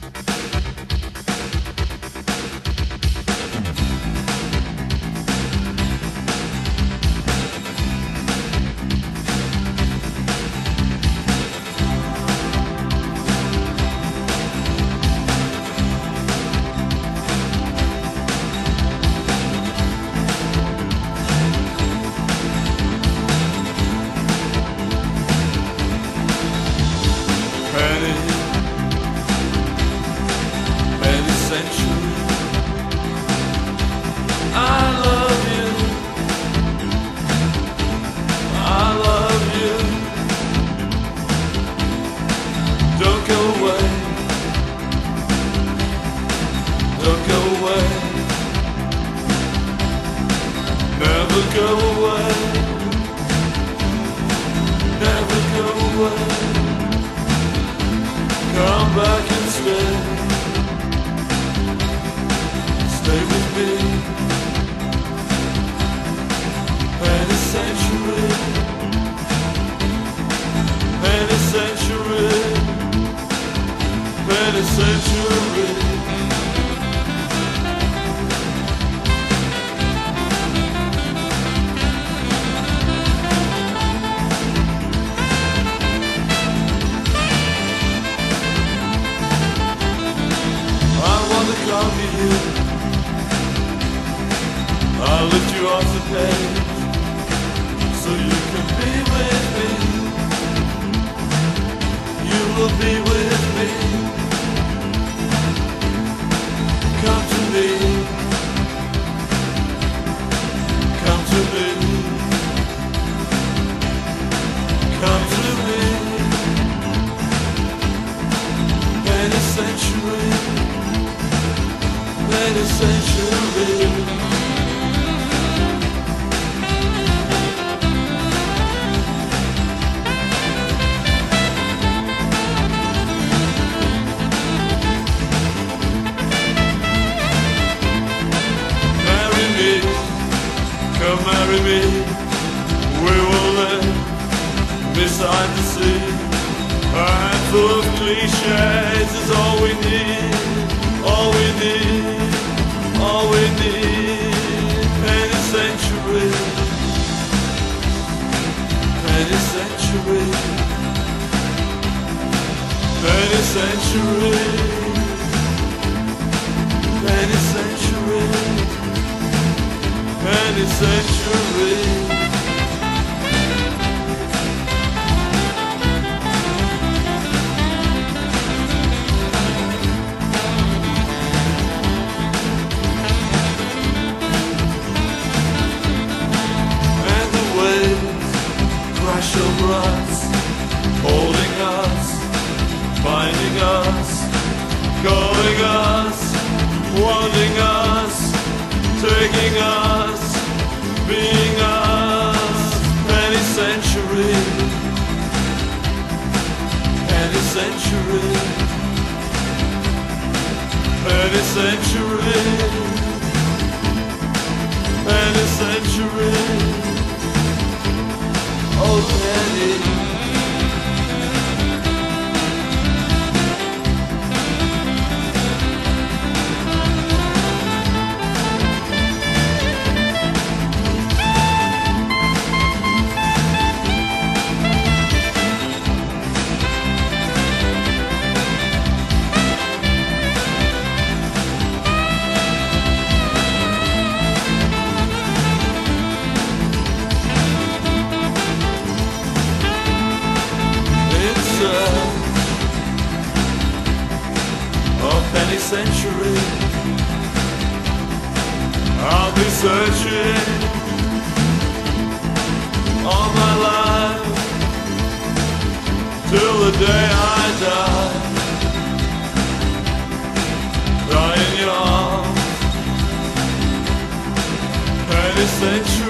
Penny, Never go away. Never go away. Come back and stay. Stay with me. Any century. Any century. Any century. Come to me. Come to me. Come marry me. We will live beside the sea. A handful of cliches is all we need, all we need, all we need. Any century, any century, any century, any century, any century. and the waves crash over us, holding us, finding us, calling us, wanting us, century, any century any century. Oh, Penny. Searching all my life till the day I die. Crying your arms, penny